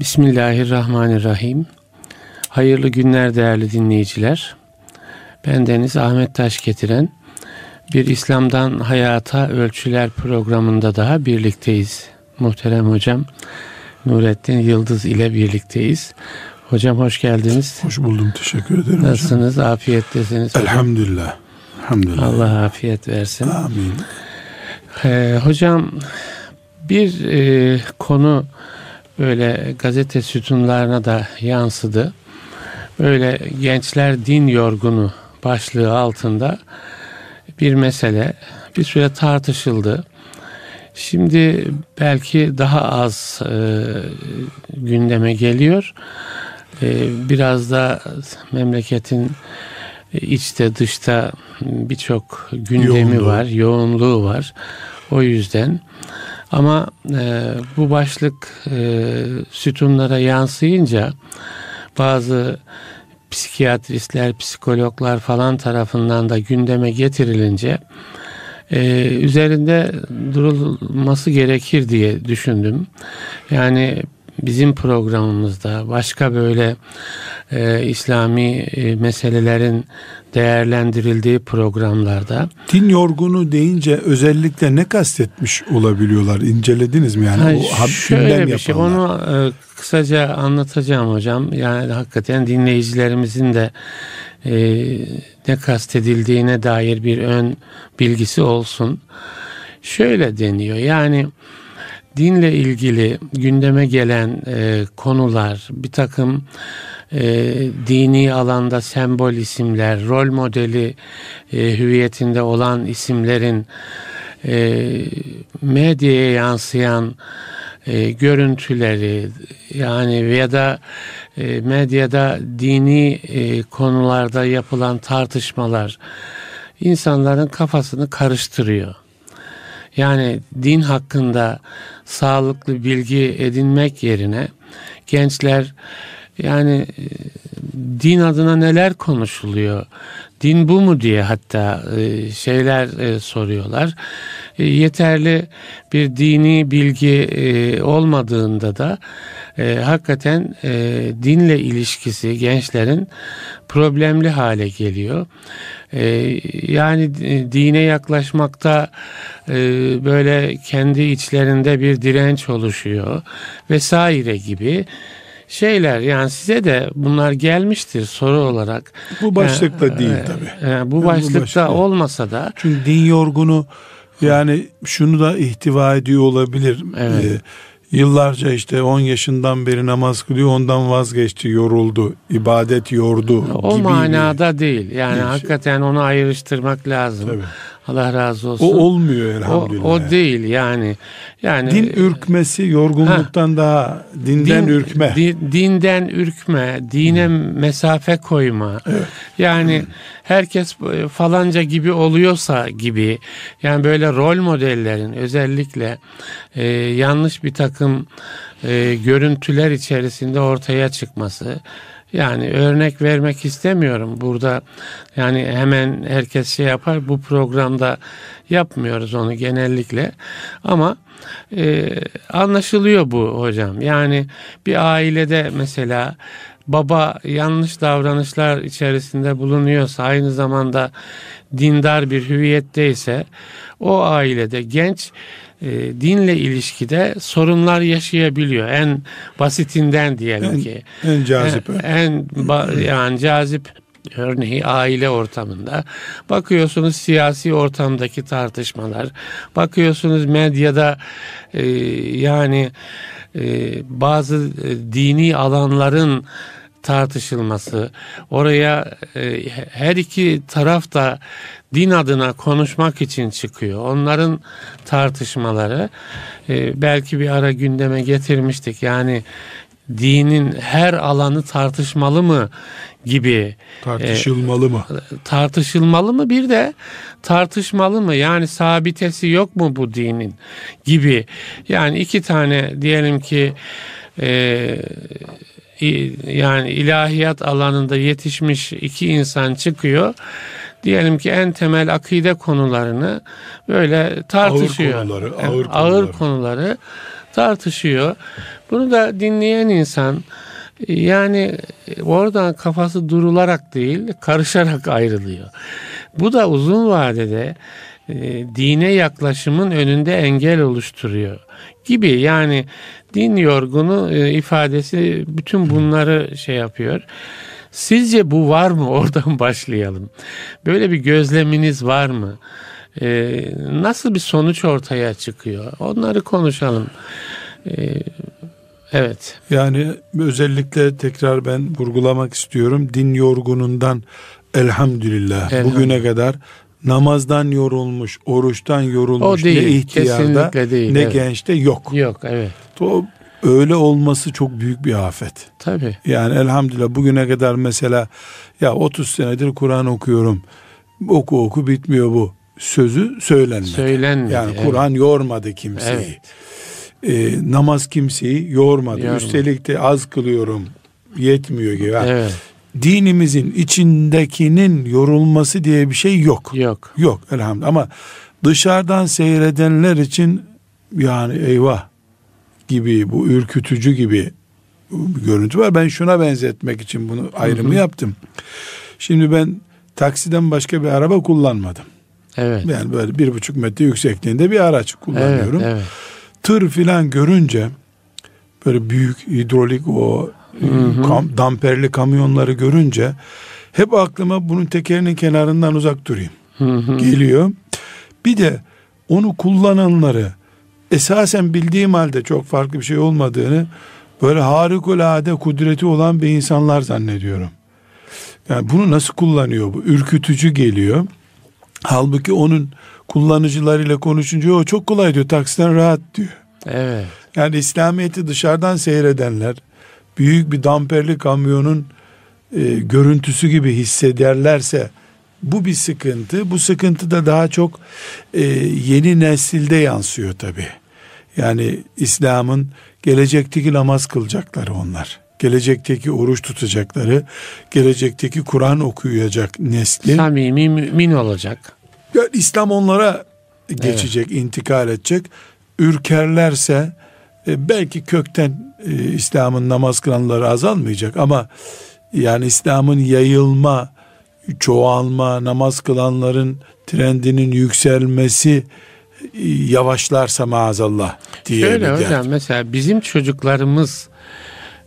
Bismillahirrahmanirrahim. Hayırlı günler değerli dinleyiciler. Ben Deniz Ahmet Taş getiren bir İslam'dan Hayata Ölçüler programında daha birlikteyiz. Muhterem hocam Nurettin Yıldız ile birlikteyiz. Hocam hoş geldiniz. Hoş buldum. Teşekkür ederim Nasılsınız? Hocam. Afiyettesiniz. Hocam. Elhamdülillah. Elhamdülillah. Allah afiyet versin. Amin. Ee, hocam bir e, konu böyle gazete sütunlarına da yansıdı. Böyle gençler din yorgunu başlığı altında bir mesele bir süre tartışıldı. Şimdi belki daha az e, gündeme geliyor. E, biraz da memleketin içte dışta birçok gündemi Yoğunluğu. var, yoğunluğu var. O yüzden ama e, bu başlık e, sütunlara yansıyınca bazı psikiyatristler, psikologlar falan tarafından da gündeme getirilince e, üzerinde durulması gerekir diye düşündüm. Yani bizim programımızda başka böyle e, İslami e, meselelerin değerlendirildiği programlarda. Din yorgunu deyince özellikle ne kastetmiş olabiliyorlar? İncelediniz mi yani? Ha, o şöyle bir şey onu e, kısaca anlatacağım hocam. Yani hakikaten dinleyicilerimizin de e, ne kastedildiğine dair bir ön bilgisi olsun. Şöyle deniyor yani dinle ilgili gündeme gelen e, konular, bir takım e, dini alanda sembol isimler, rol modeli e, hüviyetinde olan isimlerin e, medyaya yansıyan e, görüntüleri yani ya da e, medyada dini e, konularda yapılan tartışmalar insanların kafasını karıştırıyor. Yani din hakkında sağlıklı bilgi edinmek yerine gençler yani e, din adına neler konuşuluyor? Din bu mu diye hatta e, şeyler e, soruyorlar. Yeterli bir dini bilgi olmadığında da hakikaten dinle ilişkisi gençlerin problemli hale geliyor. Yani dine yaklaşmakta böyle kendi içlerinde bir direnç oluşuyor vesaire gibi şeyler yani size de bunlar gelmiştir soru olarak. Bu başlıkta ee, değil tabi. E, bu başlıkta bu başlıkta olmasa da. Çünkü din yorgunu yani şunu da ihtiva ediyor olabilir. Evet. Ee, yıllarca işte 10 yaşından beri namaz kılıyor ondan vazgeçti yoruldu ibadet yordu o manada bir, değil yani şey. hakikaten onu ayrıştırmak lazım Tabii. Allah razı olsun. O olmuyor elhamdülillah. O, o değil yani. Yani din ürkmesi yorgunluktan ha, daha dinden din, ürkme. Din, dinden ürkme, dine hmm. mesafe koyma. Evet. Yani hmm. herkes falanca gibi oluyorsa gibi yani böyle rol modellerin özellikle e, yanlış bir takım e, görüntüler içerisinde ortaya çıkması yani örnek vermek istemiyorum burada. Yani hemen herkes şey yapar. Bu programda yapmıyoruz onu genellikle. Ama e, anlaşılıyor bu hocam. Yani bir ailede mesela baba yanlış davranışlar içerisinde bulunuyorsa aynı zamanda dindar bir hüviyetteyse o ailede genç e, dinle ilişkide sorunlar yaşayabiliyor. En basitinden diyelim en, ki. En cazip. En, en yani cazip örneği aile ortamında bakıyorsunuz siyasi ortamdaki tartışmalar bakıyorsunuz medyada e, yani e, bazı e, dini alanların tartışılması, oraya e, her iki taraf da din adına konuşmak için çıkıyor. Onların tartışmaları e, belki bir ara gündeme getirmiştik. Yani dinin her alanı tartışmalı mı gibi tartışılmalı e, mı? Tartışılmalı mı bir de tartışmalı mı? Yani sabitesi yok mu bu dinin gibi. Yani iki tane diyelim ki e, yani ilahiyat alanında yetişmiş iki insan çıkıyor. Diyelim ki en temel akide konularını böyle tartışıyor. Ağır konuları, ağır, ağır konuları. konuları tartışıyor. Bunu da dinleyen insan yani oradan kafası durularak değil karışarak ayrılıyor. Bu da uzun vadede e, dine yaklaşımın önünde engel oluşturuyor gibi yani din yorgunu e, ifadesi bütün bunları şey yapıyor. Sizce bu var mı? Oradan başlayalım. Böyle bir gözleminiz var mı? Ee, nasıl bir sonuç ortaya çıkıyor? Onları konuşalım. Ee, evet. Yani özellikle tekrar ben vurgulamak istiyorum. Din yorgunundan elhamdülillah, elhamdülillah. bugüne kadar namazdan yorulmuş, oruçtan yorulmuş o değil, ne ihtiyarda değil, ne evet. gençte yok. Yok evet. O öyle olması çok büyük bir afet. Tabii. Yani elhamdülillah bugüne kadar mesela ya 30 senedir Kur'an okuyorum. Oku oku bitmiyor bu. Sözü söylenmedi. Söylenmedi. Yani evet. Kur'an yormadı kimseyi. Evet. Ee, namaz kimseyi yormadı. Yorma. Üstelik de az kılıyorum. Yetmiyor gibi. Evet. Dinimizin içindekinin yorulması diye bir şey yok. Yok. Yok elhamdülillah. Ama dışarıdan seyredenler için yani eyvah gibi bu ürkütücü gibi bir görüntü var. Ben şuna benzetmek için bunu ayrımı hı hı. yaptım. Şimdi ben taksiden başka bir araba kullanmadım. Evet. Yani böyle bir buçuk metre yüksekliğinde bir araç kullanıyorum. Evet, evet. Tır filan görünce böyle büyük hidrolik o hı hı. Kam, damperli kamyonları görünce hep aklıma bunun tekerinin kenarından uzak durayım. Hı hı. Geliyor. Bir de onu kullananları esasen bildiğim halde çok farklı bir şey olmadığını böyle harikulade kudreti olan bir insanlar zannediyorum. Yani bunu nasıl kullanıyor bu? Ürkütücü geliyor. Halbuki onun kullanıcılarıyla konuşunca o çok kolay diyor. Taksiden rahat diyor. Evet. Yani İslamiyet'i dışarıdan seyredenler büyük bir damperli kamyonun e, görüntüsü gibi hissederlerse bu bir sıkıntı. Bu sıkıntı da daha çok e, yeni nesilde yansıyor tabi. Yani İslam'ın gelecekteki namaz kılacakları onlar. Gelecekteki oruç tutacakları, gelecekteki Kur'an okuyacak nesli. Samimi mümin olacak. Yani İslam onlara geçecek, evet. intikal edecek. Ürkerlerse e, belki kökten e, İslam'ın namaz kılanları azalmayacak ama yani İslam'ın yayılma, çoğalma, namaz kılanların trendinin yükselmesi e, yavaşlarsa maazallah diye. Şöyle hocam mesela bizim çocuklarımız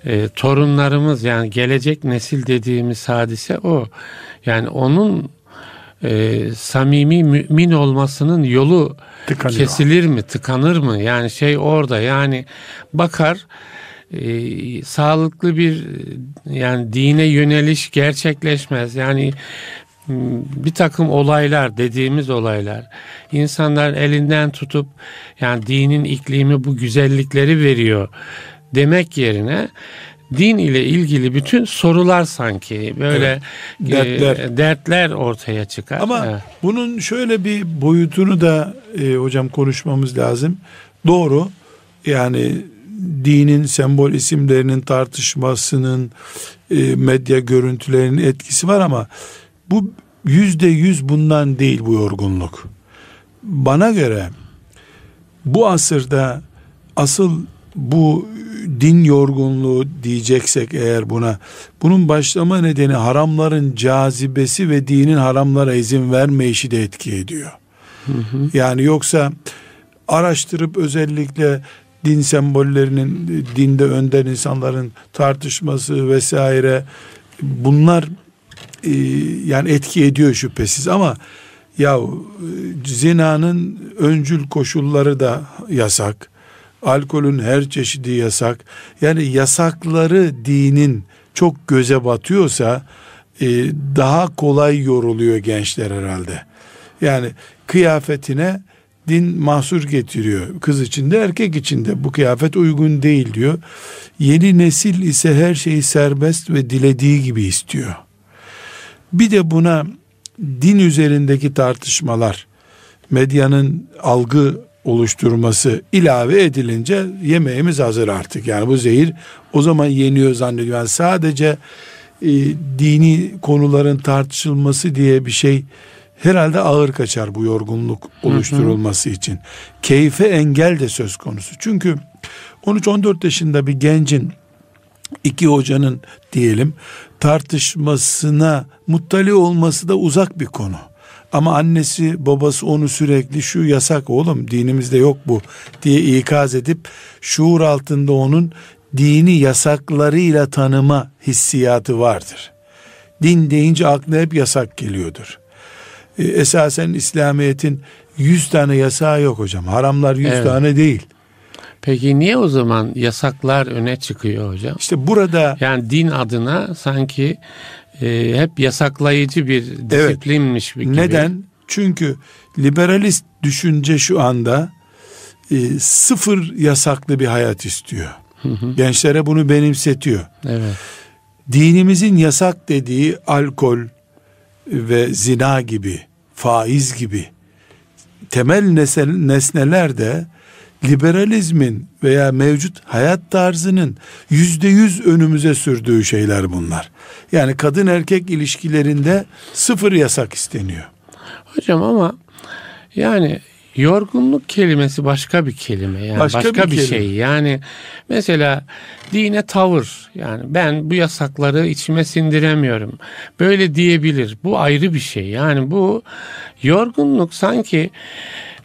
e, torunlarımız yani gelecek nesil dediğimiz hadise o. Yani onun e, samimi mümin olmasının yolu Tıkanıyor. kesilir mi, tıkanır mı? Yani şey orada yani bakar e, sağlıklı bir yani dine yöneliş gerçekleşmez. Yani bir takım olaylar dediğimiz olaylar insanlar elinden tutup yani dinin iklimi bu güzellikleri veriyor demek yerine din ile ilgili bütün sorular sanki böyle evet, dertler. E, dertler ortaya çıkar. Ama evet. bunun şöyle bir boyutunu da e, hocam konuşmamız lazım. Doğru yani dinin sembol isimlerinin tartışmasının e, medya görüntülerinin etkisi var ama bu yüzde yüz bundan değil bu yorgunluk. Bana göre bu asırda asıl bu din yorgunluğu diyeceksek eğer buna bunun başlama nedeni haramların cazibesi ve dinin haramlara izin vermeyişi de etki ediyor. Hı hı. Yani yoksa araştırıp özellikle din sembollerinin dinde önden insanların tartışması vesaire bunlar e, yani etki ediyor şüphesiz ama ya zinanın öncül koşulları da yasak alkolün her çeşidi yasak. Yani yasakları dinin çok göze batıyorsa e, daha kolay yoruluyor gençler herhalde. Yani kıyafetine din mahsur getiriyor. Kız için de erkek için de bu kıyafet uygun değil diyor. Yeni nesil ise her şeyi serbest ve dilediği gibi istiyor. Bir de buna din üzerindeki tartışmalar, medyanın algı oluşturması ilave edilince yemeğimiz hazır artık. Yani bu zehir o zaman yeniyor zannediyor. Yani sadece e, dini konuların tartışılması diye bir şey herhalde ağır kaçar bu yorgunluk oluşturulması için. Keyfe engel de söz konusu. Çünkü 13-14 yaşında bir gencin iki hocanın diyelim tartışmasına muttali olması da uzak bir konu. Ama annesi babası onu sürekli şu yasak oğlum dinimizde yok bu diye ikaz edip şuur altında onun dini yasaklarıyla tanıma hissiyatı vardır. Din deyince aklına hep yasak geliyordur. E, esasen İslamiyet'in 100 tane yasağı yok hocam. Haramlar 100 evet. tane değil. Peki niye o zaman yasaklar öne çıkıyor hocam? İşte burada yani din adına sanki e, hep yasaklayıcı bir disiplinmiş evet. gibi. Neden? Çünkü liberalist düşünce şu anda e, sıfır yasaklı bir hayat istiyor. Hı hı. Gençlere bunu benimsetiyor. Evet. Dinimizin yasak dediği alkol ve zina gibi, faiz gibi temel nesneler de liberalizmin veya mevcut hayat tarzının yüzde yüz önümüze sürdüğü şeyler bunlar. Yani kadın erkek ilişkilerinde sıfır yasak isteniyor. Hocam ama yani yorgunluk kelimesi başka bir kelime yani başka, başka bir, bir şey. Yani mesela dine tavır yani ben bu yasakları içime sindiremiyorum. Böyle diyebilir. Bu ayrı bir şey. Yani bu yorgunluk sanki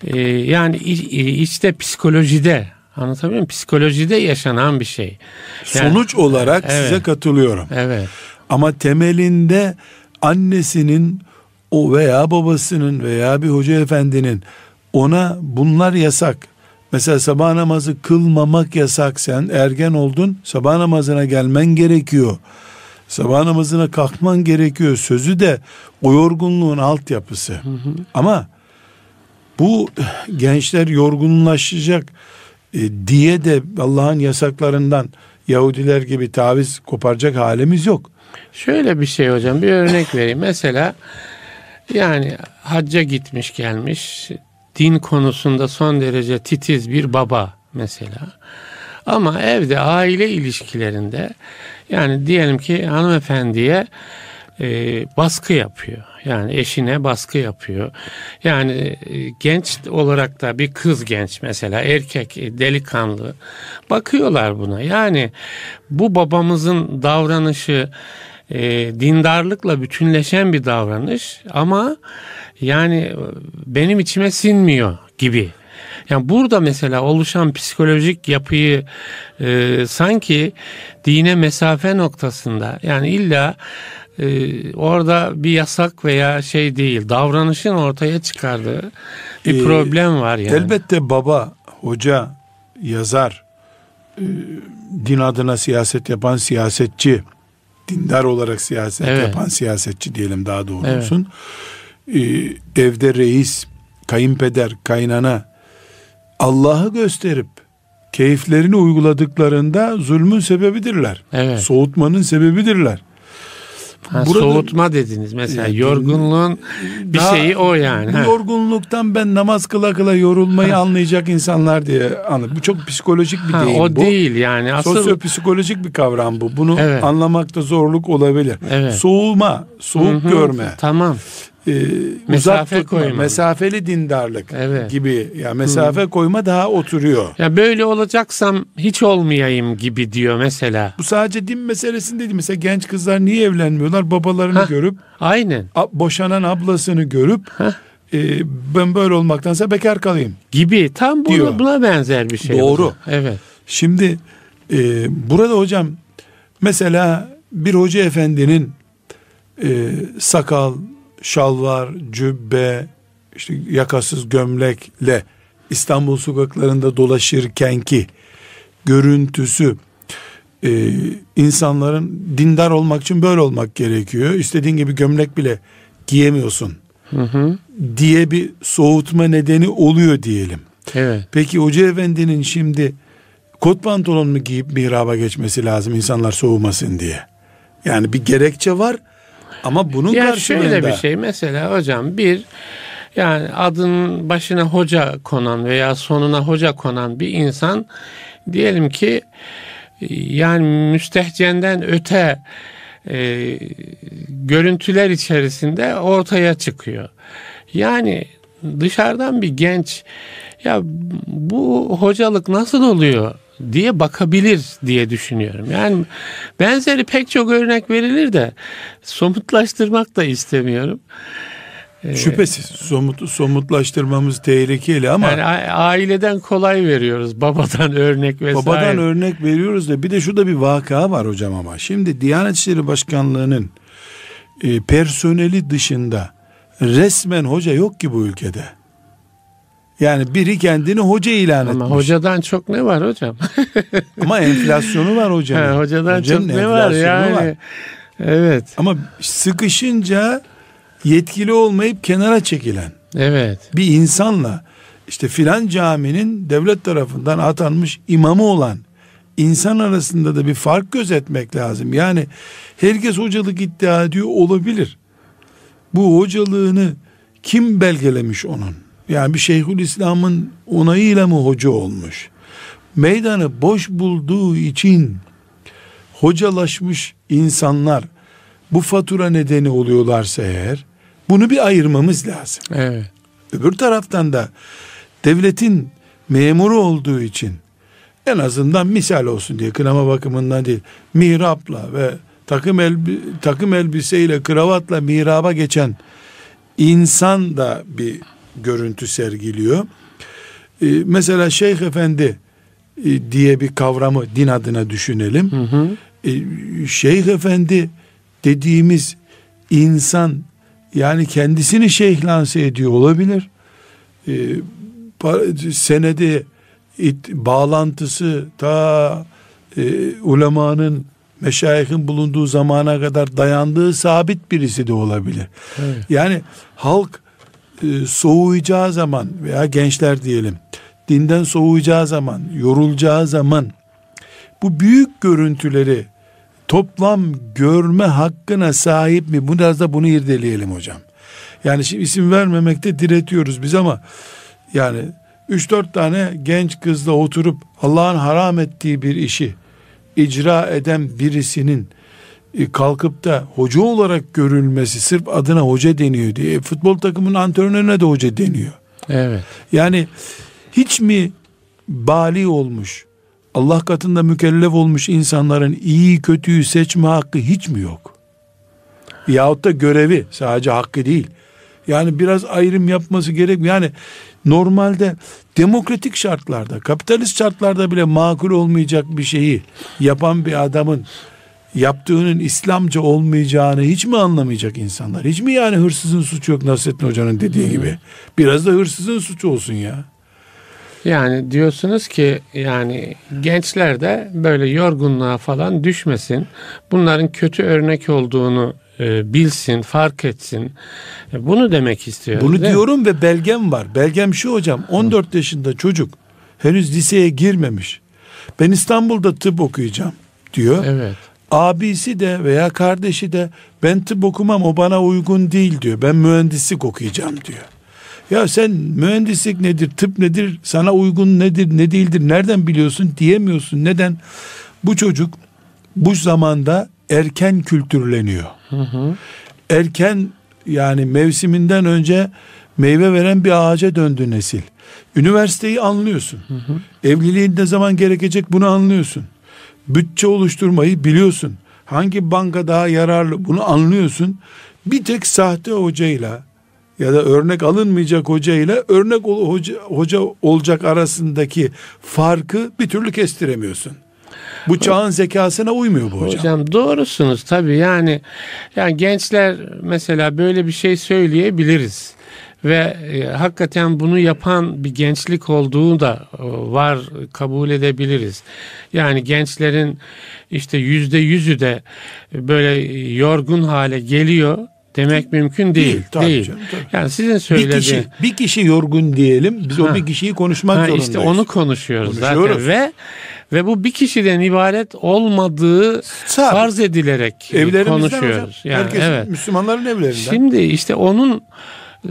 e, yani işte psikolojide anlatabiliyor muyum? Psikolojide yaşanan bir şey. Yani, Sonuç olarak evet, size katılıyorum. Evet. Ama temelinde annesinin o veya babasının veya bir hoca efendinin ona bunlar yasak. Mesela sabah namazı kılmamak yasak sen ergen oldun sabah namazına gelmen gerekiyor. Sabah namazına kalkman gerekiyor sözü de o yorgunluğun altyapısı. Hı hı. Ama bu gençler yorgunlaşacak e, diye de Allah'ın yasaklarından Yahudiler gibi taviz koparacak halimiz yok. Şöyle bir şey hocam bir örnek vereyim. Mesela yani hacca gitmiş gelmiş din konusunda son derece titiz bir baba mesela. Ama evde aile ilişkilerinde yani diyelim ki hanımefendiye e, baskı yapıyor. Yani eşine baskı yapıyor. Yani e, genç olarak da bir kız genç mesela erkek e, delikanlı bakıyorlar buna. Yani bu babamızın davranışı e, dindarlıkla bütünleşen bir davranış ama yani e, benim içime sinmiyor gibi. Yani burada mesela oluşan psikolojik yapıyı e, sanki dine mesafe noktasında yani illa e, orada bir yasak veya şey değil davranışın ortaya çıkardığı bir ee, problem var yani. Elbette baba, hoca, yazar, e, din adına siyaset yapan siyasetçi dindar olarak siyaset evet. yapan siyasetçi diyelim daha doğrusun. Evet. Ee, evde reis, kayınpeder, kaynana Allah'ı gösterip keyiflerini uyguladıklarında zulmün sebebidirler. Evet. Soğutmanın sebebidirler. Ha, Burada, soğutma dediniz mesela e, yorgunluğun bir daha, şeyi o yani. Bu ha. yorgunluktan ben namaz kıla kıla yorulmayı anlayacak insanlar diye anladım. Bu çok psikolojik bir ha, deyim o bu. değil yani. Asıl... Sosyopsikolojik bir kavram bu. Bunu evet. anlamakta zorluk olabilir. Evet. Soğuma, soğuk Hı-hı. görme. Tamam e, mesafe uzak tutma, koyma. mesafeli dindarlık evet. gibi. Ya yani mesafe Hı. koyma daha oturuyor. Ya böyle olacaksam hiç olmayayım gibi diyor mesela. Bu sadece din meselesinde değil. Mesela genç kızlar niye evlenmiyorlar? Babalarını Heh, görüp aynen. boşanan ablasını görüp e, ben böyle olmaktansa bekar kalayım. Gibi. Tam buna, buna benzer bir şey. Doğru. Hocam. Evet. Şimdi e, burada hocam mesela bir hoca efendinin e, sakal, şalvar, cübbe, işte yakasız gömlekle İstanbul sokaklarında dolaşırken ki görüntüsü e, insanların dindar olmak için böyle olmak gerekiyor. İstediğin gibi gömlek bile giyemiyorsun. Hı hı. diye bir soğutma nedeni oluyor diyelim. Evet. Peki Hoca Efendi'nin şimdi kot pantolon mu giyip mihraba geçmesi lazım insanlar soğumasın diye. Yani bir gerekçe var ama bunun ya karşılığında... Şöyle bir şey mesela hocam bir yani adın başına hoca konan veya sonuna hoca konan bir insan diyelim ki yani müstehcenden öte e, görüntüler içerisinde ortaya çıkıyor. Yani dışarıdan bir genç ya bu hocalık nasıl oluyor diye bakabilir diye düşünüyorum. Yani benzeri pek çok örnek verilir de somutlaştırmak da istemiyorum. Ee, Şüphesiz somut, somutlaştırmamız tehlikeli ama yani aileden kolay veriyoruz babadan örnek vesaire. Babadan örnek veriyoruz da bir de şurada bir vaka var hocam ama şimdi Diyanet İşleri Başkanlığı'nın e, personeli dışında resmen hoca yok ki bu ülkede. Yani biri kendini hoca ilan Ama etmiş. hocadan çok ne var hocam? Ama enflasyonu var hocanın. Ha, hocadan Hocanın çok ne var yani? Var. Evet. Ama sıkışınca yetkili olmayıp kenara çekilen. Evet. Bir insanla işte filan caminin devlet tarafından atanmış imamı olan insan arasında da bir fark gözetmek lazım. Yani herkes hocalık iddia ediyor olabilir. Bu hocalığını kim belgelemiş onun? Yani bir Şeyhül İslam'ın onayıyla mı hoca olmuş? Meydanı boş bulduğu için hocalaşmış insanlar bu fatura nedeni oluyorlarsa eğer bunu bir ayırmamız lazım. Evet. Öbür taraftan da devletin memuru olduğu için en azından misal olsun diye kınama bakımından değil mihrapla ve takım elbi, takım elbiseyle kravatla mihraba geçen insan da bir görüntü sergiliyor. Ee, mesela Şeyh Efendi e, diye bir kavramı din adına düşünelim. Hı hı. Ee, Şeyh Efendi dediğimiz insan yani kendisini şeyh lanse ediyor olabilir. Ee, senedi it, bağlantısı ta e, ulemanın meşayihin bulunduğu zamana kadar dayandığı sabit birisi de olabilir. Evet. Yani halk e, soğuyacağı zaman veya gençler diyelim dinden soğuyacağı zaman, yorulacağı zaman bu büyük görüntüleri toplam görme hakkına sahip mi? Biraz da bunu irdeleyelim hocam. Yani şimdi isim vermemekte diretiyoruz biz ama yani 3-4 tane genç kızla oturup Allah'ın haram ettiği bir işi icra eden birisinin kalkıp da hoca olarak görülmesi sırf adına hoca deniyor diye futbol takımının antrenörüne de hoca deniyor. Evet. Yani hiç mi bali olmuş Allah katında mükellef olmuş insanların iyi kötüyü seçme hakkı hiç mi yok? Yahut da görevi sadece hakkı değil. Yani biraz ayrım yapması gerek. Yani normalde demokratik şartlarda, kapitalist şartlarda bile makul olmayacak bir şeyi yapan bir adamın yaptığının İslamca olmayacağını hiç mi anlamayacak insanlar? Hiç mi yani hırsızın suçu yok Nasrettin Hoca'nın dediği gibi? Biraz da hırsızın suçu olsun ya. Yani diyorsunuz ki yani gençler de böyle yorgunluğa falan düşmesin. Bunların kötü örnek olduğunu e, bilsin, fark etsin. E, bunu demek istiyorum. Bunu diyorum mi? ve belgem var. Belgem şu hocam 14 Hı. yaşında çocuk henüz liseye girmemiş. Ben İstanbul'da tıp okuyacağım diyor. Evet. Abisi de veya kardeşi de ben tıp okumam o bana uygun değil diyor. Ben mühendislik okuyacağım diyor. Ya sen mühendislik nedir, tıp nedir, sana uygun nedir, ne değildir, nereden biliyorsun diyemiyorsun. Neden? Bu çocuk bu zamanda erken kültürleniyor. Hı hı. Erken yani mevsiminden önce meyve veren bir ağaca döndü nesil. Üniversiteyi anlıyorsun. Hı hı. Evliliğin ne zaman gerekecek bunu anlıyorsun. Bütçe oluşturmayı biliyorsun. Hangi banka daha yararlı bunu anlıyorsun. Bir tek sahte hocayla ya da örnek alınmayacak hoca ile örnek hoca, hoca olacak arasındaki farkı bir türlü kestiremiyorsun. Bu çağın zekasına uymuyor bu hocam. Hocam doğrusunuz tabii yani yani gençler mesela böyle bir şey söyleyebiliriz ve e, hakikaten bunu yapan bir gençlik olduğu da e, var kabul edebiliriz. Yani gençlerin işte yüzde yüzü de böyle yorgun hale geliyor demek mümkün değil. Değil. Tabii değil. Canım, tabii. Yani sizin söylediğiniz bir kişi, bir kişi yorgun diyelim. Biz ha. o bir kişiyi konuşmak ha, zorundayız. İşte onu konuşuyoruz, konuşuyoruz zaten ve ve bu bir kişiden ibaret olmadığı Tabii. farz edilerek konuşuyoruz. Hocam. Yani Herkes evet. Müslümanların evlerinden. Şimdi işte onun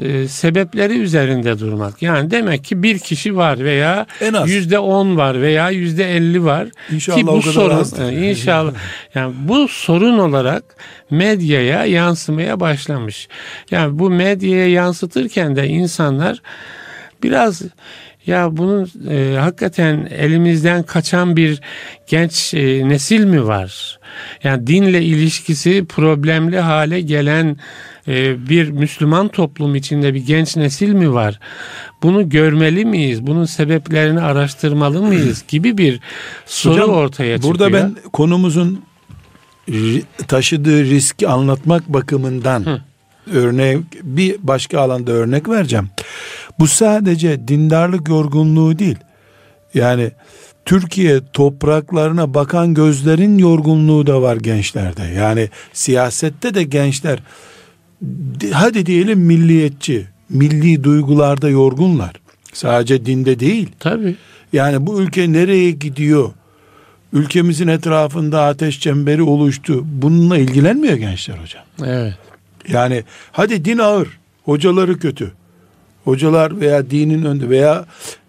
e, sebepleri üzerinde durmak. Yani demek ki bir kişi var veya yüzde on var veya yüzde elli var. İnşallah ki bu o kadar sorun. E, inşallah yani bu sorun olarak medyaya yansımaya başlamış. Yani bu medyaya yansıtırken de insanlar biraz Ya bunun e, hakikaten elimizden kaçan bir genç e, nesil mi var? Yani dinle ilişkisi problemli hale gelen e, bir Müslüman toplum içinde bir genç nesil mi var? Bunu görmeli miyiz? Bunun sebeplerini araştırmalı mıyız? Gibi bir soru Hocam, ortaya çıkıyor. Burada ben konumuzun taşıdığı riski anlatmak bakımından Hı. örnek bir başka alanda örnek vereceğim. Bu sadece dindarlık yorgunluğu değil. Yani Türkiye topraklarına bakan gözlerin yorgunluğu da var gençlerde. Yani siyasette de gençler hadi diyelim milliyetçi, milli duygularda yorgunlar. Sadece dinde değil. Tabii. Yani bu ülke nereye gidiyor? Ülkemizin etrafında ateş çemberi oluştu. Bununla ilgilenmiyor gençler hocam. Evet. Yani hadi din ağır, hocaları kötü. Hocalar veya dinin önde veya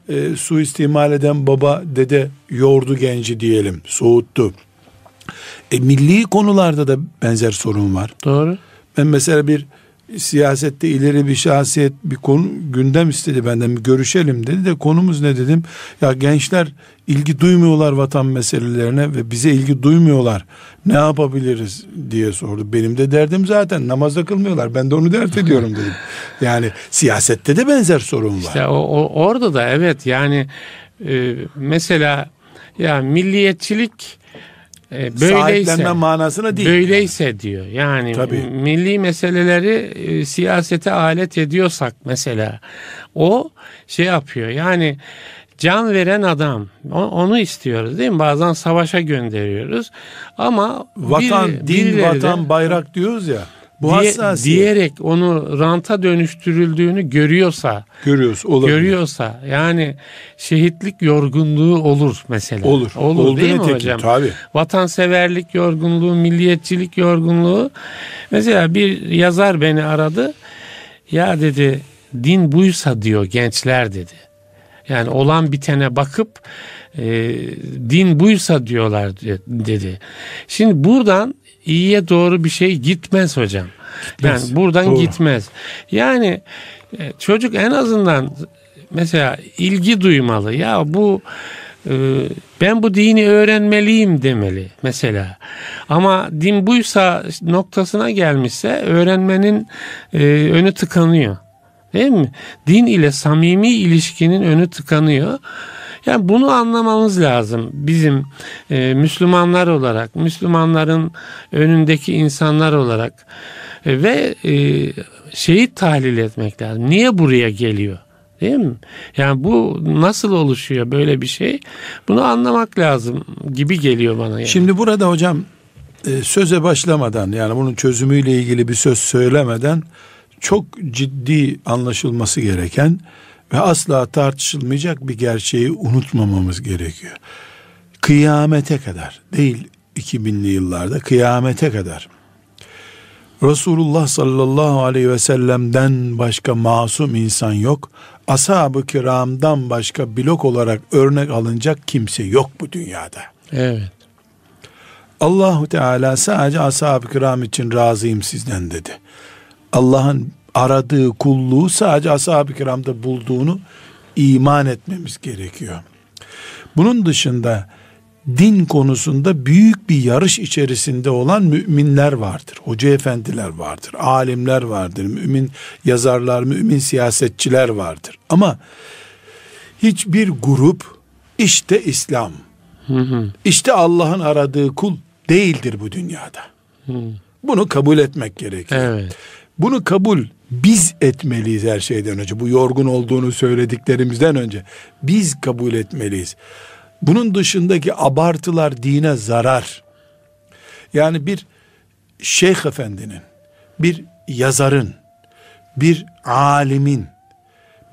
e, suistimal eden baba dede yordu genci diyelim, soğuttu. E, milli konularda da benzer sorun var. Doğru. Ben mesela bir siyasette ileri bir şahsiyet bir konu gündem istedi benden bir görüşelim dedi de konumuz ne dedim? Ya gençler ilgi duymuyorlar vatan meselelerine ve bize ilgi duymuyorlar. Ne yapabiliriz diye sordu. Benim de derdim zaten namazda kılmıyorlar. Ben de onu dert ediyorum dedim. Yani siyasette de benzer sorun var. İşte o, o orada da evet yani e, mesela ya milliyetçilik e, böyleyse manasına değil. Böyleyse yani. diyor. Yani Tabii. milli meseleleri e, siyasete alet ediyorsak mesela o şey yapıyor. Yani can veren adam onu istiyoruz değil mi? Bazen savaşa gönderiyoruz. Ama vatan, bir, din, vatan, de, bayrak diyoruz ya. Bu diye, hassasiyet. diyerek onu ranta dönüştürüldüğünü görüyorsa görüyoruz olabilir. görüyorsa yani şehitlik yorgunluğu olur mesela. Olur. Olur Oldu değil mi tekin, hocam? Tabii. Vatanseverlik yorgunluğu, milliyetçilik yorgunluğu. Mesela bir yazar beni aradı. Ya dedi din buysa diyor gençler dedi. Yani olan bitene bakıp e, din buysa diyorlar dedi. Şimdi buradan iyiye doğru bir şey gitmez hocam. Gitmez. Yani buradan doğru. gitmez. Yani e, çocuk en azından mesela ilgi duymalı. Ya bu e, ben bu dini öğrenmeliyim demeli mesela. Ama din buysa noktasına gelmişse öğrenmenin e, önü tıkanıyor. Değil mi? Din ile samimi ilişkinin önü tıkanıyor. Yani bunu anlamamız lazım bizim e, Müslümanlar olarak, Müslümanların önündeki insanlar olarak e, ve e, şehit tahlil etmek lazım. Niye buraya geliyor? Değil mi? Yani bu nasıl oluşuyor böyle bir şey? Bunu anlamak lazım gibi geliyor bana. Yani. Şimdi burada hocam e, söze başlamadan yani bunun çözümüyle ilgili bir söz söylemeden çok ciddi anlaşılması gereken ve asla tartışılmayacak bir gerçeği unutmamamız gerekiyor. Kıyamete kadar değil 2000'li yıllarda kıyamete kadar Resulullah sallallahu aleyhi ve sellem'den başka masum insan yok. Ashab-ı kiramdan başka blok olarak örnek alınacak kimse yok bu dünyada. Evet. Allahu Teala sadece ashab-ı kiram için razıyım sizden dedi. Allah'ın aradığı kulluğu sadece ashab-ı kiramda bulduğunu iman etmemiz gerekiyor. Bunun dışında din konusunda büyük bir yarış içerisinde olan müminler vardır. Hoca efendiler vardır, alimler vardır, mümin yazarlar, mümin siyasetçiler vardır. Ama hiçbir grup işte İslam, işte Allah'ın aradığı kul değildir bu dünyada. Bunu kabul etmek gerekiyor. Evet. Bunu kabul biz etmeliyiz her şeyden önce. Bu yorgun olduğunu söylediklerimizden önce biz kabul etmeliyiz. Bunun dışındaki abartılar dine zarar. Yani bir şeyh efendinin, bir yazarın, bir alimin,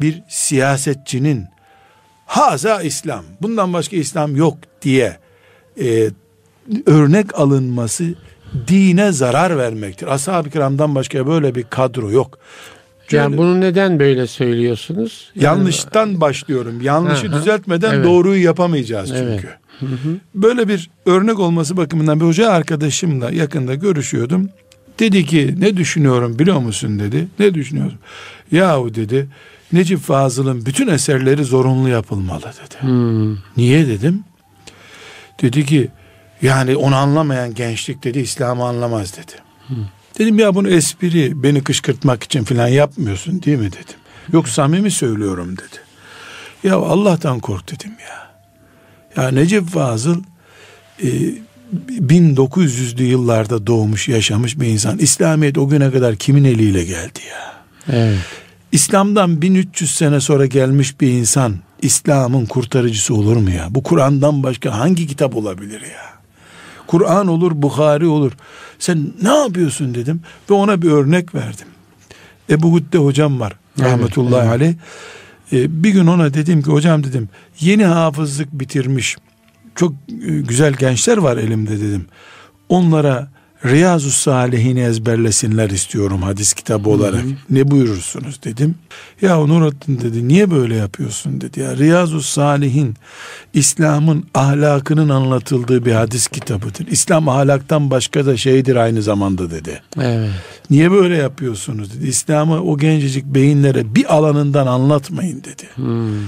bir siyasetçinin haza İslam, bundan başka İslam yok diye e, örnek alınması dine zarar vermektir. Ashab-ı kiramdan başka böyle bir kadro yok. Şöyle, yani bunu neden böyle söylüyorsunuz? Yani, yanlıştan başlıyorum. Yanlışı ha, düzeltmeden evet. doğruyu yapamayacağız çünkü. Evet. Hı hı. Böyle bir örnek olması bakımından bir hoca arkadaşımla yakında görüşüyordum. Dedi ki ne düşünüyorum biliyor musun dedi. Ne düşünüyorsun? Yahu dedi Necip Fazıl'ın bütün eserleri zorunlu yapılmalı dedi. Hmm. Niye dedim? Dedi ki yani onu anlamayan gençlik dedi İslam'ı anlamaz dedi. Dedim ya bunu espri beni kışkırtmak için falan yapmıyorsun değil mi dedim. Yok samimi söylüyorum dedi. Ya Allah'tan kork dedim ya. Ya Necip Fazıl e, 1900'lü yıllarda doğmuş yaşamış bir insan. İslamiyet o güne kadar kimin eliyle geldi ya? Evet. İslam'dan 1300 sene sonra gelmiş bir insan İslam'ın kurtarıcısı olur mu ya? Bu Kur'an'dan başka hangi kitap olabilir ya? Kur'an olur, Bukhari olur. Sen ne yapıyorsun dedim ve ona bir örnek verdim. Ebu Hudde hocam var rahmetullahi evet. aleyh. Ee, bir gün ona dedim ki hocam dedim yeni hafızlık bitirmiş çok e, güzel gençler var elimde dedim. Onlara Riyazu Salihini ezberlesinler istiyorum hadis kitabı olarak. Ne buyurursunuz dedim. Ya Nurattin dedi niye böyle yapıyorsun dedi. Ya Riyazu Salihin İslam'ın ahlakının anlatıldığı bir hadis kitabıdır. İslam ahlaktan başka da şeydir aynı zamanda dedi. Evet. Niye böyle yapıyorsunuz dedi. İslam'ı o gencecik beyinlere bir alanından anlatmayın dedi. Hmm.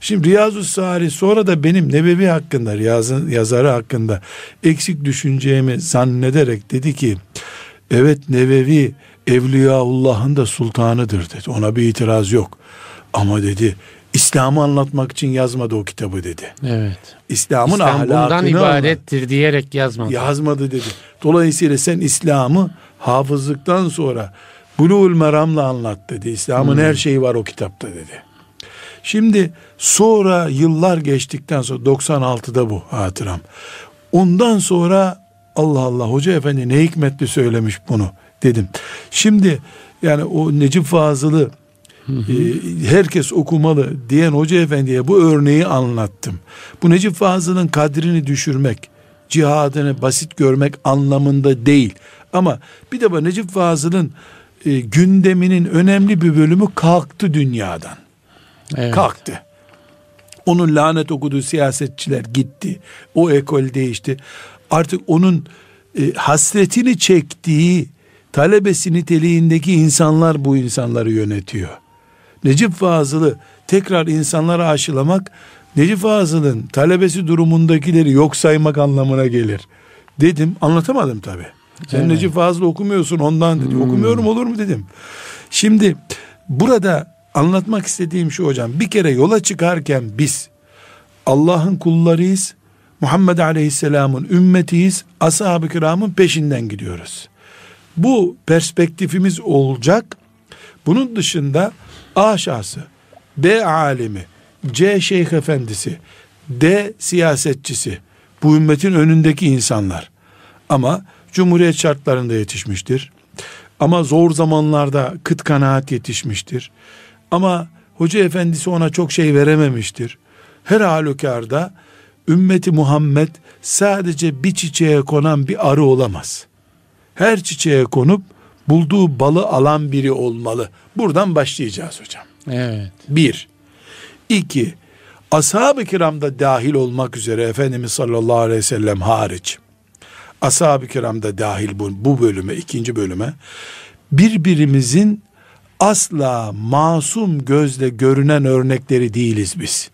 Şimdi Riyazu Salih sonra da benim Nebevi hakkında Riyaz'ın yazarı hakkında eksik düşüneceğimi zannederek dedi ki evet Nebevi Evliyaullah'ın da sultanıdır dedi. Ona bir itiraz yok. Ama dedi İslam'ı anlatmak için yazmadı o kitabı dedi. Evet. İslam'ın İslam ahlakını bundan ibarettir diyerek yazmadı. yazmadı dedi. Dolayısıyla sen İslam'ı hafızlıktan sonra Buluğul Meram'la anlat dedi. İslam'ın her şeyi var o kitapta dedi. Şimdi sonra yıllar geçtikten sonra 96'da bu hatıram. Ondan sonra Allah Allah hoca efendi ne hikmetli söylemiş bunu dedim. Şimdi yani o Necip Fazıl'ı e, herkes okumalı diyen hoca efendiye bu örneği anlattım. Bu Necip Fazıl'ın kadrini düşürmek, cihadını basit görmek anlamında değil. Ama bir de bu Necip Fazıl'ın e, gündeminin önemli bir bölümü kalktı dünyadan. Evet. Kalktı. Onun lanet okuduğu siyasetçiler gitti. O ekol değişti. Artık onun e, hasretini çektiği talebesi niteliğindeki insanlar bu insanları yönetiyor. Necip Fazıl'ı tekrar insanlara aşılamak Necip Fazıl'ın talebesi durumundakileri yok saymak anlamına gelir. Dedim anlatamadım tabi. Sen Evet. Necip Fazıl okumuyorsun ondan dedi. Okumuyorum olur mu dedim. Şimdi burada anlatmak istediğim şu hocam. Bir kere yola çıkarken biz Allah'ın kullarıyız. Muhammed Aleyhisselam'ın ümmetiyiz. Ashab-ı kiramın peşinden gidiyoruz. Bu perspektifimiz olacak. Bunun dışında A şahsı, B alimi, C şeyh efendisi, D siyasetçisi, bu ümmetin önündeki insanlar. Ama Cumhuriyet şartlarında yetişmiştir. Ama zor zamanlarda kıt kanaat yetişmiştir. Ama hoca efendisi ona çok şey verememiştir. Her halükarda ümmeti Muhammed sadece bir çiçeğe konan bir arı olamaz. Her çiçeğe konup bulduğu balı alan biri olmalı. Buradan başlayacağız hocam. Evet. Bir. İki. Ashab-ı kiramda dahil olmak üzere Efendimiz sallallahu aleyhi ve sellem hariç. Ashab-ı kiramda dahil bu, bu bölüme, ikinci bölüme. Birbirimizin asla masum gözle görünen örnekleri değiliz biz.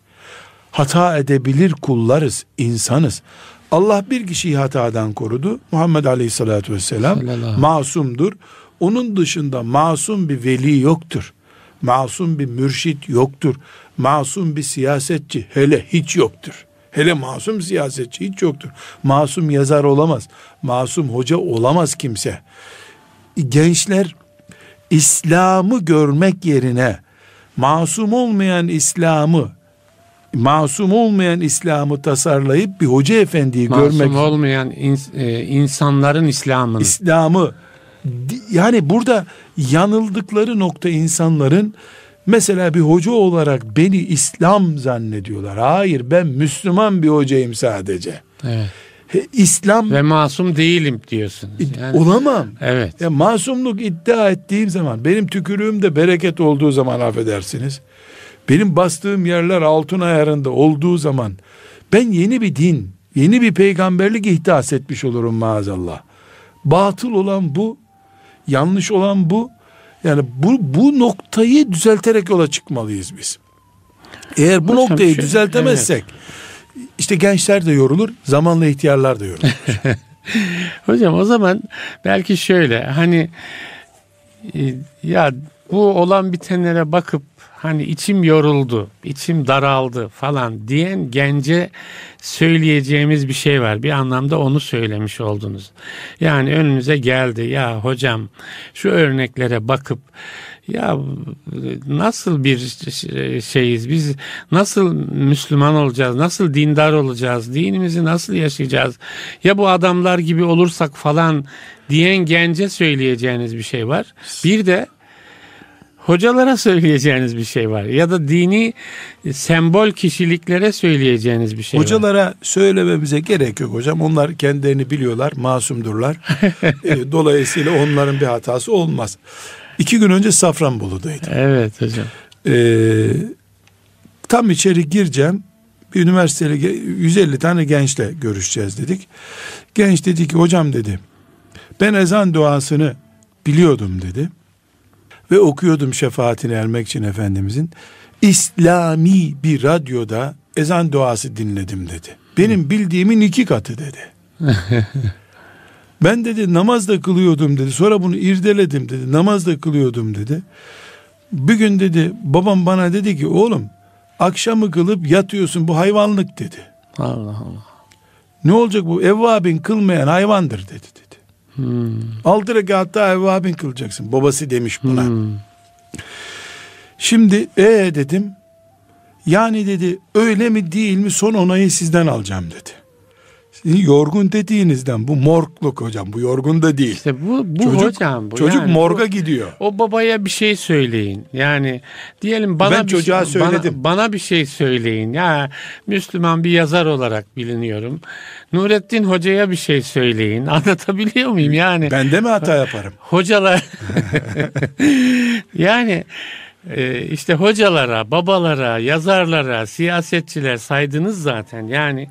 Hata edebilir kullarız, insanız. Allah bir kişiyi hatadan korudu. Muhammed Aleyhisselatü Vesselam masumdur. Onun dışında masum bir veli yoktur. Masum bir mürşit yoktur. Masum bir siyasetçi hele hiç yoktur. Hele masum siyasetçi hiç yoktur. Masum yazar olamaz. Masum hoca olamaz kimse. Gençler İslam'ı görmek yerine masum olmayan İslam'ı masum olmayan İslam'ı tasarlayıp bir hoca efendiyi Masum görmek olmayan ins- e, insanların İslam'ını. İslam'ı yani burada yanıldıkları nokta insanların mesela bir hoca olarak beni İslam zannediyorlar. Hayır ben Müslüman bir hocayım sadece. evet. He, İslam Ve masum değilim diyorsunuz. Yani, olamam. evet. Ya masumluk iddia ettiğim zaman benim tükürüğümde bereket olduğu zaman affedersiniz. Benim bastığım yerler altın ayarında olduğu zaman ben yeni bir din, yeni bir peygamberlik ihdas etmiş olurum maazallah. Batıl olan bu, yanlış olan bu. Yani bu, bu noktayı düzelterek yola çıkmalıyız biz. Eğer bu Hocam noktayı şu- düzeltemezsek işte gençler de yorulur, zamanla ihtiyarlar da yorulur. Hocam o zaman belki şöyle hani e, ya bu olan bitenlere bakıp hani içim yoruldu, içim daraldı falan diyen gence söyleyeceğimiz bir şey var. Bir anlamda onu söylemiş oldunuz. Yani önünüze geldi ya hocam şu örneklere bakıp ya nasıl bir şeyiz biz nasıl Müslüman olacağız nasıl dindar olacağız dinimizi nasıl yaşayacağız ya bu adamlar gibi olursak falan diyen gence söyleyeceğiniz bir şey var bir de hocalara söyleyeceğiniz bir şey var ya da dini sembol kişiliklere söyleyeceğiniz bir şey var. Hocalara söylememize gerek yok hocam. Onlar kendilerini biliyorlar, masumdurlar. E, Dolayısıyla onların bir hatası olmaz. İki gün önce Safranbolu'daydım. Evet hocam. Ee, tam içeri gireceğim. Bir üniversiteli ge- 150 tane gençle görüşeceğiz dedik. Genç dedi ki hocam dedi ben ezan duasını biliyordum dedi. Ve okuyordum şefaatine ermek için Efendimizin. İslami bir radyoda ezan duası dinledim dedi. Benim bildiğimin iki katı dedi. ben dedi namazda kılıyordum dedi. Sonra bunu irdeledim dedi. Namazda kılıyordum dedi. Bir gün dedi babam bana dedi ki oğlum akşamı kılıp yatıyorsun bu hayvanlık dedi. Allah Allah. Ne olacak bu evvabin kılmayan hayvandır dedi dedi. Hmm. Altı rekatta evvabin kılacaksın. Babası demiş buna. Hmm. Şimdi ee dedim. Yani dedi öyle mi değil mi son onayı sizden alacağım dedi. Yorgun dediğinizden bu morgluk hocam bu yorgun da değil. İşte bu, bu çocuk, hocam. Bu çocuk yani morga bu- gidiyor. O babaya bir şey söyleyin. Yani diyelim bana Ben bir çocuğa şey, bana- söyledim. Bana, bir şey söyleyin. Ya Müslüman bir yazar olarak biliniyorum. Nurettin Hoca'ya bir şey söyleyin. Anlatabiliyor muyum? Yani Ben de mi hata yaparım? hocalar yani e, işte hocalara, babalara, yazarlara, siyasetçiler saydınız zaten. Yani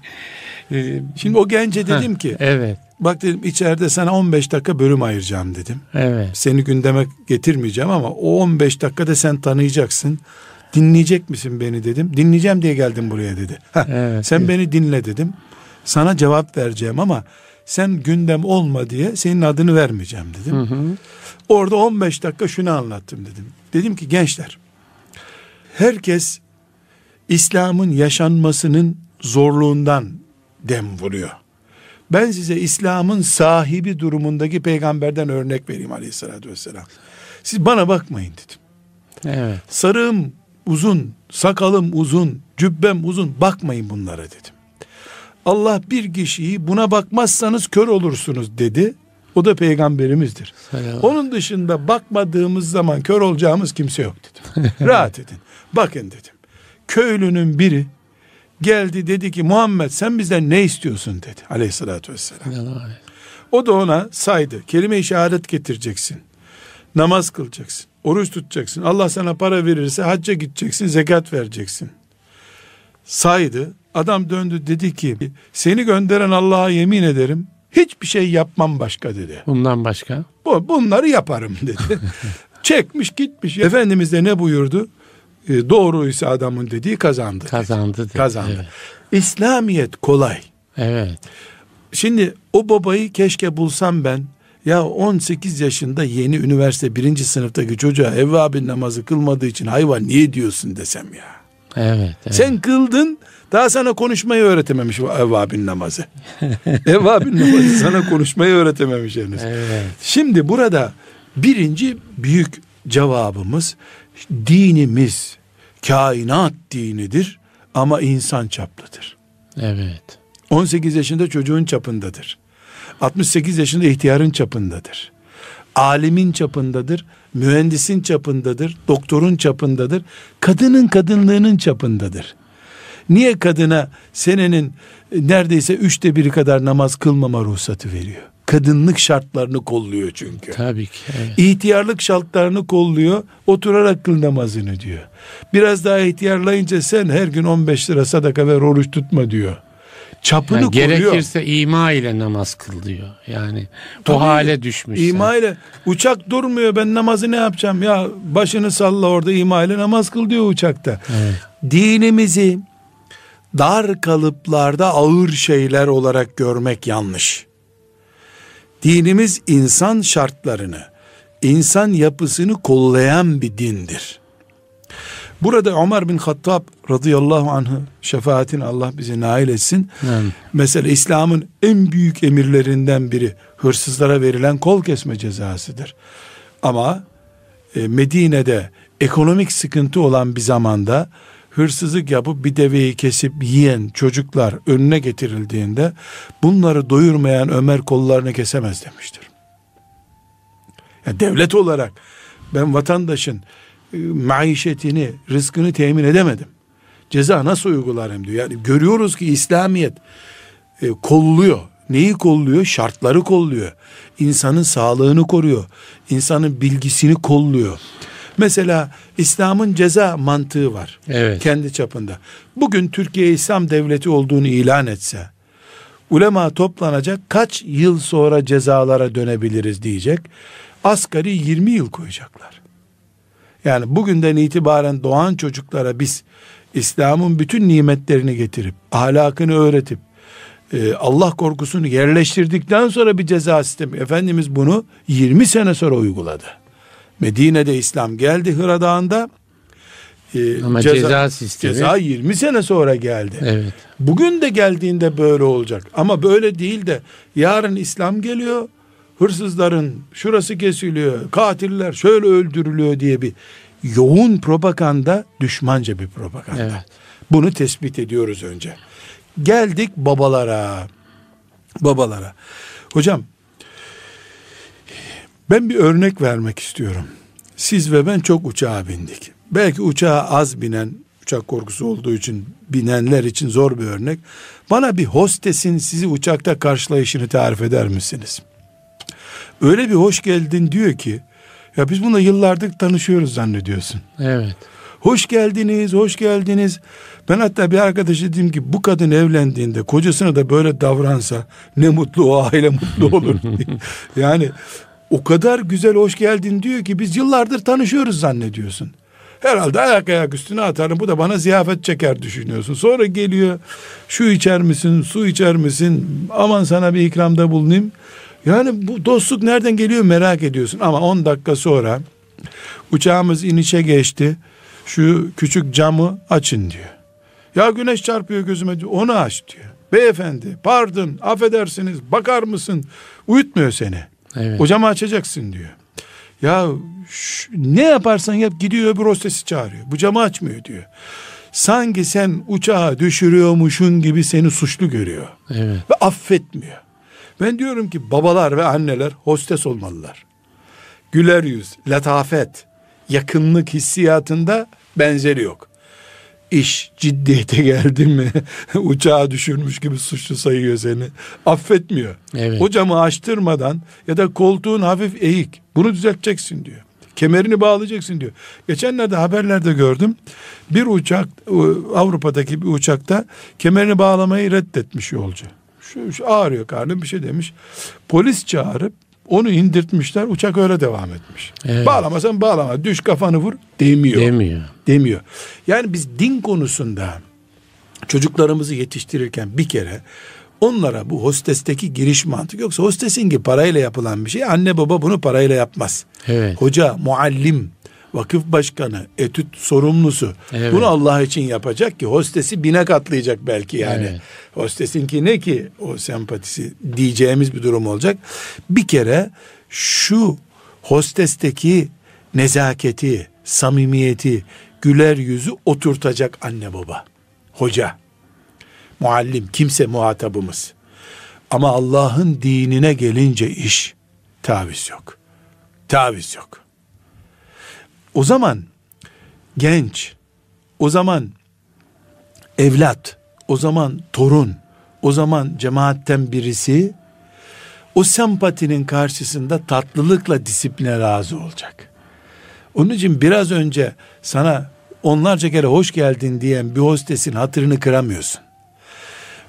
e, Şimdi o gence dedim ki evet, bak dedim içeride sana 15 dakika bölüm ayıracağım dedim. evet. Seni gündeme getirmeyeceğim ama o 15 dakikada sen tanıyacaksın. Dinleyecek misin beni dedim. Dinleyeceğim diye geldim buraya dedi. Heh, Evet, sen evet. beni dinle dedim. Sana cevap vereceğim ama sen gündem olma diye senin adını vermeyeceğim dedim. Hı hı. Orada 15 dakika şunu anlattım dedim. Dedim ki gençler herkes İslam'ın yaşanmasının zorluğundan dem vuruyor. Ben size İslam'ın sahibi durumundaki peygamberden örnek vereyim aleyhissalatü vesselam. Siz bana bakmayın dedim. Evet. Sarığım uzun, sakalım uzun, cübbem uzun bakmayın bunlara dedim. Allah bir kişiyi buna bakmazsanız kör olursunuz dedi. O da peygamberimizdir. Sallallahu. Onun dışında bakmadığımız zaman kör olacağımız kimse yok dedim. Rahat edin. Bakın dedim. Köylünün biri geldi dedi ki Muhammed sen bizden ne istiyorsun dedi aleyhissalatü vesselam. O da ona saydı. Kelime-i şehadet getireceksin. Namaz kılacaksın. Oruç tutacaksın. Allah sana para verirse hacca gideceksin. Zekat vereceksin. Saydı. Adam döndü dedi ki seni gönderen Allah'a yemin ederim hiçbir şey yapmam başka dedi. Bundan başka? Bu, bunları yaparım dedi. Çekmiş gitmiş. Efendimiz de ne buyurdu? E, doğruysa adamın dediği kazandı. Kazandı. dedi. Kazandı. Evet. İslamiyet kolay. evet. Şimdi o babayı keşke bulsam ben. Ya 18 yaşında yeni üniversite birinci sınıftaki çocuğa evvabin namazı kılmadığı için hayvan niye diyorsun desem ya. Evet. evet. Sen kıldın daha sana konuşmayı öğretememiş evvabin namazı. evvabin namazı sana konuşmayı öğretememiş henüz. Evet. Şimdi burada birinci büyük cevabımız dinimiz kainat dinidir ama insan çaplıdır. Evet. 18 yaşında çocuğun çapındadır. 68 yaşında ihtiyarın çapındadır. Alimin çapındadır, mühendisin çapındadır, doktorun çapındadır, kadının kadınlığının çapındadır. Niye kadına senenin neredeyse üçte biri kadar namaz kılmama ruhsatı veriyor? Kadınlık şartlarını kolluyor çünkü. Tabii ki. Evet. İhtiyarlık şartlarını kolluyor. Oturarak kıl namazını diyor. Biraz daha ihtiyarlayınca sen her gün 15 lira sadaka ver oruç tutma diyor. çapını yani koruyor. Gerekirse ima ile namaz kıl diyor. Yani Tabii, o hale düşmüş. İma ile uçak durmuyor ben namazı ne yapacağım ya başını salla orada ima ile namaz kıl diyor uçakta. Evet. Dinimizi dar kalıplarda ağır şeyler olarak görmek yanlış. Dinimiz insan şartlarını, insan yapısını kollayan bir dindir. Burada Ömer bin Hattab radıyallahu anh'ı şefaatin Allah bize nail etsin. Evet. Mesela İslam'ın en büyük emirlerinden biri hırsızlara verilen kol kesme cezasıdır. Ama e, Medine'de ekonomik sıkıntı olan bir zamanda hırsızlık yapıp bir deveyi kesip yiyen çocuklar önüne getirildiğinde bunları doyurmayan Ömer kollarını kesemez demiştir. Yani devlet olarak ben vatandaşın e, maişetini, rızkını temin edemedim. Ceza nasıl uygularım diyor. Yani görüyoruz ki İslamiyet e, kolluyor. Neyi kolluyor? Şartları kolluyor. İnsanın sağlığını koruyor. İnsanın bilgisini kolluyor. Mesela İslam'ın ceza mantığı var. Evet. Kendi çapında. Bugün Türkiye İslam devleti olduğunu ilan etse, ulema toplanacak kaç yıl sonra cezalara dönebiliriz diyecek. Asgari 20 yıl koyacaklar. Yani bugünden itibaren doğan çocuklara biz İslam'ın bütün nimetlerini getirip, ahlakını öğretip, e, Allah korkusunu yerleştirdikten sonra bir ceza sistemi. Efendimiz bunu 20 sene sonra uyguladı. Medine'de İslam geldi Hıra Dağı'nda. e, Ama ceza sistemi- Ceza 20 sene sonra geldi. Evet. Bugün de geldiğinde böyle olacak. Ama böyle değil de yarın İslam geliyor. Hırsızların şurası kesiliyor. Katiller şöyle öldürülüyor diye bir yoğun propaganda düşmanca bir propaganda. Evet. Bunu tespit ediyoruz önce. Geldik babalara. Babalara. Hocam ben bir örnek vermek istiyorum. Siz ve ben çok uçağa bindik. Belki uçağa az binen, uçak korkusu olduğu için binenler için zor bir örnek. Bana bir hostesin sizi uçakta karşılayışını tarif eder misiniz? Öyle bir hoş geldin diyor ki, ya biz bununla yıllardır tanışıyoruz zannediyorsun. Evet. Hoş geldiniz, hoş geldiniz. Ben hatta bir arkadaşa dedim ki bu kadın evlendiğinde kocasına da böyle davransa ne mutlu o aile mutlu olur. yani o kadar güzel hoş geldin diyor ki biz yıllardır tanışıyoruz zannediyorsun. Herhalde ayak ayak üstüne atarım bu da bana ziyafet çeker düşünüyorsun. Sonra geliyor şu içer misin su içer misin aman sana bir ikramda bulunayım. Yani bu dostluk nereden geliyor merak ediyorsun ama 10 dakika sonra uçağımız inişe geçti şu küçük camı açın diyor. Ya güneş çarpıyor gözüme diyor. Onu aç diyor. Beyefendi pardon affedersiniz bakar mısın? Uyutmuyor seni. Evet. O camı açacaksın diyor. Ya ş- ne yaparsan yap gidiyor öbür hostesi çağırıyor. Bu camı açmıyor diyor. Sanki sen uçağı düşürüyormuşun gibi seni suçlu görüyor. Evet. Ve affetmiyor. Ben diyorum ki babalar ve anneler hostes olmalılar. Güler yüz, letafet, yakınlık hissiyatında benzeri yok. İş ciddiyete geldi mi uçağı düşürmüş gibi suçlu sayıyor seni. Affetmiyor. Evet. O camı açtırmadan ya da koltuğun hafif eğik bunu düzelteceksin diyor. Kemerini bağlayacaksın diyor. Geçenlerde haberlerde gördüm. Bir uçak Avrupa'daki bir uçakta kemerini bağlamayı reddetmiş yolcu. Şu, şu ağrıyor karnım bir şey demiş. Polis çağırıp onu indirtmişler. Uçak öyle devam etmiş. Evet. Bağlamasan bağlama. Düş kafanı vur demiyor Demiyor. demiyor. Yani biz din konusunda çocuklarımızı yetiştirirken bir kere onlara bu hostesteki giriş mantık yoksa hostesin ki parayla yapılan bir şey anne baba bunu parayla yapmaz. Evet. Hoca, muallim, vakıf başkanı, etüt sorumlusu Evet. bunu Allah için yapacak ki hostesi bine katlayacak belki yani. Evet. Hostesinki ne ki o sempatisi diyeceğimiz bir durum olacak. Bir kere şu hostesteki nezaketi, samimiyeti, güler yüzü oturtacak anne baba, hoca, muallim, kimse muhatabımız. Ama Allah'ın dinine gelince iş taviz yok. Taviz yok. O zaman genç, o zaman evlat, o zaman torun, o zaman cemaatten birisi o sempatinin karşısında tatlılıkla disipline razı olacak. Onun için biraz önce sana onlarca kere hoş geldin diyen bir hostesin hatırını kıramıyorsun.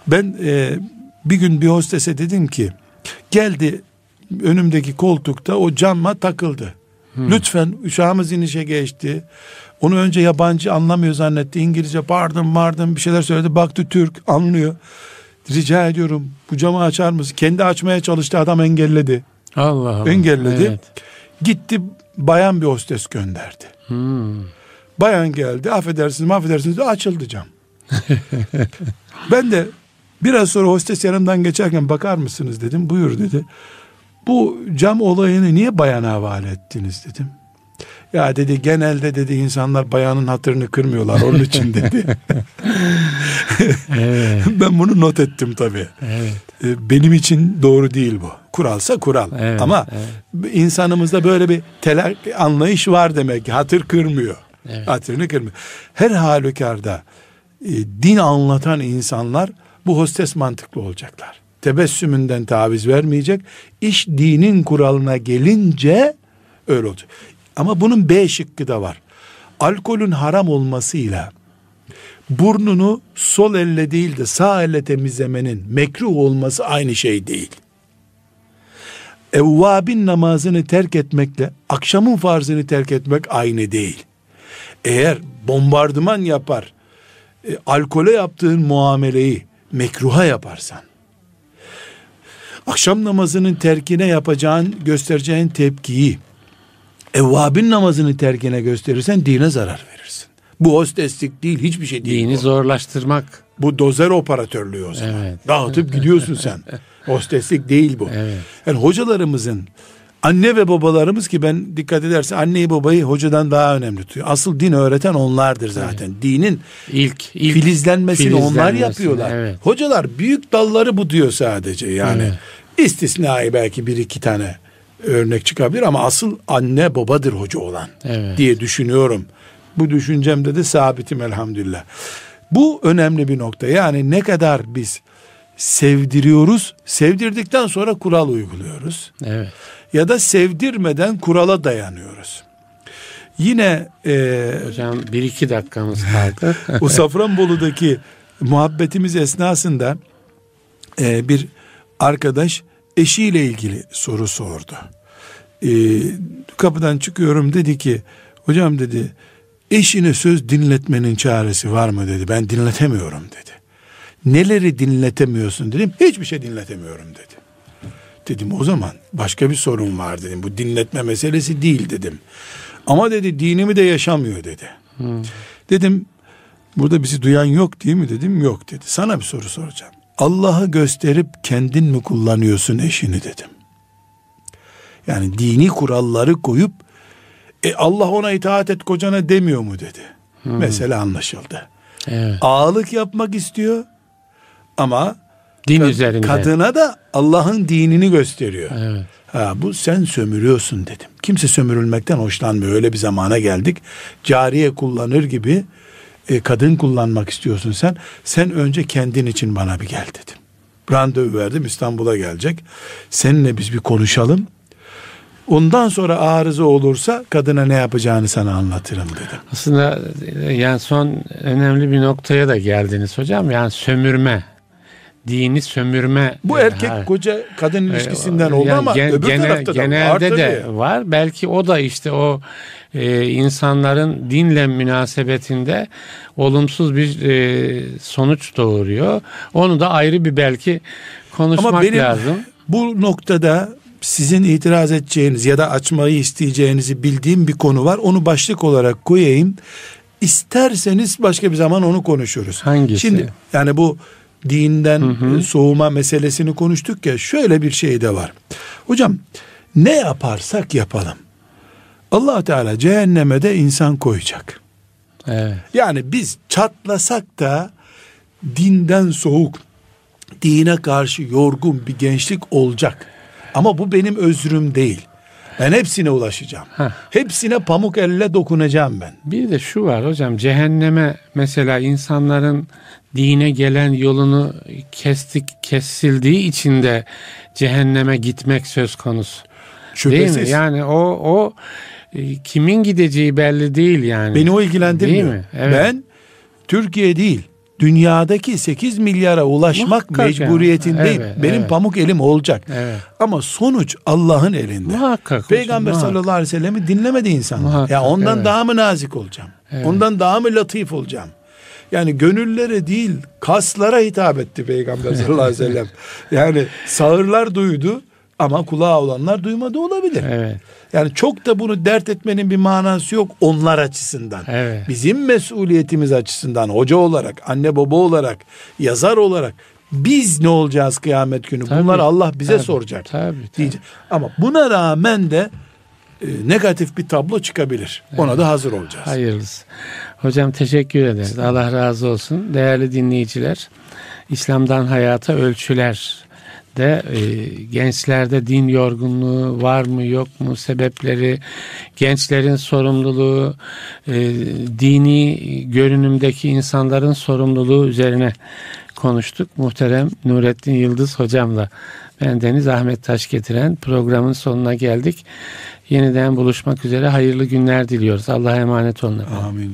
Ben e, bir gün bir hostese dedim ki geldi önümdeki koltukta o camma takıldı. Hmm. Lütfen uçağımız inişe geçti. Onu önce yabancı anlamıyor zannetti. İngilizce bağırdım bağırdım bir şeyler söyledi. Baktı Türk anlıyor. Rica ediyorum bu camı açar mısın? Kendi açmaya çalıştı adam engelledi. Allah Allah. Engelledi. Evet. Gitti bayan bir hostes gönderdi. Hmm. Bayan geldi affedersiniz affedersiniz açıldı cam. ben de biraz sonra hostes yanımdan geçerken bakar mısınız dedim. Buyur dedi. Bu cam olayını niye bayana havale ettiniz dedim. Ya dedi genelde dedi insanlar bayanın hatırını kırmıyorlar onun için dedi. evet. Ben bunu not ettim tabii. Evet. Ee, benim için doğru değil bu. Kuralsa kural. Evet, Ama evet. insanımızda böyle bir telak anlayış var demek ki hatır kırmıyor. Evet. Hatırını kırmıyor. Her halükarda e, din anlatan insanlar bu hostes mantıklı olacaklar. Tebessümünden taviz vermeyecek. İş dinin kuralına gelince öyle olacak. Ama bunun B şıkkı da var. Alkolün haram olmasıyla burnunu sol elle değil de sağ elle temizlemenin mekruh olması aynı şey değil. Evvabin namazını terk etmekle akşamın farzını terk etmek aynı değil. Eğer bombardıman yapar, e, alkole yaptığın muameleyi mekruha yaparsan, akşam namazının terkine yapacağın, göstereceğin tepkiyi, evvabin namazını terkine gösterirsen dine zarar verirsin. Bu hosteslik değil, hiçbir şey değil. Dini bu. zorlaştırmak. Bu dozer operatörlüğü o zaman. Evet. Dağıtıp gidiyorsun sen. Hosteslik değil bu. Evet. Yani hocalarımızın Anne ve babalarımız ki ben dikkat ederse anneyi babayı hocadan daha önemli tutuyor. Asıl din öğreten onlardır zaten. Evet. Dinin ilk, ilk filizlenmesini, filizlenmesini onlar yapıyorlar. Evet. Hocalar büyük dalları bu diyor sadece yani. Evet. İstisnai belki bir iki tane örnek çıkabilir ama asıl anne babadır hoca olan evet. diye düşünüyorum. Bu düşüncemde de sabitim elhamdülillah. Bu önemli bir nokta. Yani ne kadar biz sevdiriyoruz, sevdirdikten sonra kural uyguluyoruz. Evet ya da sevdirmeden kurala dayanıyoruz. Yine e, hocam bir iki dakikamız kaldı. o Safranbolu'daki muhabbetimiz esnasında e, bir arkadaş eşiyle ilgili soru sordu. E, kapıdan çıkıyorum dedi ki hocam dedi eşine söz dinletmenin çaresi var mı dedi. Ben dinletemiyorum dedi. Neleri dinletemiyorsun dedim. Hiçbir şey dinletemiyorum dedi. Dedim o zaman başka bir sorun var dedim. Bu dinletme meselesi değil dedim. Ama dedi dinimi de yaşamıyor dedi. Hmm. Dedim burada bizi duyan yok değil mi dedim. Yok dedi. Sana bir soru soracağım. Allah'ı gösterip kendin mi kullanıyorsun eşini dedim. Yani dini kuralları koyup e Allah ona itaat et kocana demiyor mu dedi. Hmm. Mesele anlaşıldı. Evet. Ağalık yapmak istiyor ama Din Kad- üzerinde. Kadına da Allah'ın dinini gösteriyor. Evet. Ha, bu sen sömürüyorsun dedim. Kimse sömürülmekten hoşlanmıyor. Öyle bir zamana geldik. Cariye kullanır gibi e, kadın kullanmak istiyorsun sen. Sen önce kendin için bana bir gel dedim. Randevu verdim İstanbul'a gelecek. Seninle biz bir konuşalım. Ondan sonra arıza olursa kadına ne yapacağını sana anlatırım dedim. Aslında yani son önemli bir noktaya da geldiniz hocam. Yani sömürme dini sömürme. Bu erkek ha. koca kadın e, ilişkisinden oldu yani ama gen, öbür gene, tarafta genelde de var. Belki o da işte o e, insanların dinle münasebetinde olumsuz bir e, sonuç doğuruyor. Onu da ayrı bir belki konuşmak ama benim lazım. Bu noktada sizin itiraz edeceğiniz ya da açmayı isteyeceğinizi bildiğim bir konu var. Onu başlık olarak koyayım. İsterseniz başka bir zaman onu konuşuruz. Hangisi? Şimdi yani bu dinden hı hı. soğuma meselesini konuştuk ya şöyle bir şey de var. Hocam ne yaparsak yapalım. Allah Teala cehenneme de insan koyacak. Evet. Yani biz çatlasak da dinden soğuk, dine karşı yorgun bir gençlik olacak. Ama bu benim özrüm değil. Ben hepsine ulaşacağım. Heh. Hepsine pamuk elle dokunacağım ben. Bir de şu var hocam cehenneme mesela insanların dine gelen yolunu kestik kesildiği için de cehenneme gitmek söz konusu. Şüphesiz. Değil mi? Yani o o e, kimin gideceği belli değil yani. Beni o ilgilendirmiyor. Değil mi? Evet. Ben Türkiye değil dünyadaki 8 milyara ulaşmak Muhakkak mecburiyetindeyim. yani. Evet, Benim evet. pamuk elim olacak. Evet. Ama sonuç Allah'ın elinde. Muhakkak. Peygamber hocam, sallallahu aleyhi ve sellem'i dinlemedi insanlar. Muhakkak, ya ondan evet. daha mı nazik olacağım? Evet. Ondan daha mı latif olacağım? Yani gönüllere değil kaslara hitap etti Peygamber sallallahu aleyhi ve sellem. Yani sağırlar duydu ama kulağı olanlar duymadı olabilir. Evet. Yani çok da bunu dert etmenin bir manası yok onlar açısından. Evet. Bizim mesuliyetimiz açısından hoca olarak, anne baba olarak, yazar olarak biz ne olacağız kıyamet günü? Tabii, Bunlar Allah bize tabii, soracak. Tabii, tabii. Diyecek. Ama buna rağmen de e, negatif bir tablo çıkabilir. Ona da hazır olacağız. Hayırlısı. Hocam teşekkür ederiz. Allah razı olsun. Değerli dinleyiciler, İslam'dan hayata ölçüler de e, gençlerde din yorgunluğu var mı yok mu sebepleri gençlerin sorumluluğu e, dini görünümdeki insanların sorumluluğu üzerine konuştuk muhterem Nurettin Yıldız hocamla ben Deniz Ahmet Taş getiren programın sonuna geldik yeniden buluşmak üzere hayırlı günler diliyoruz Allah'a emanet olun efendim. Amin.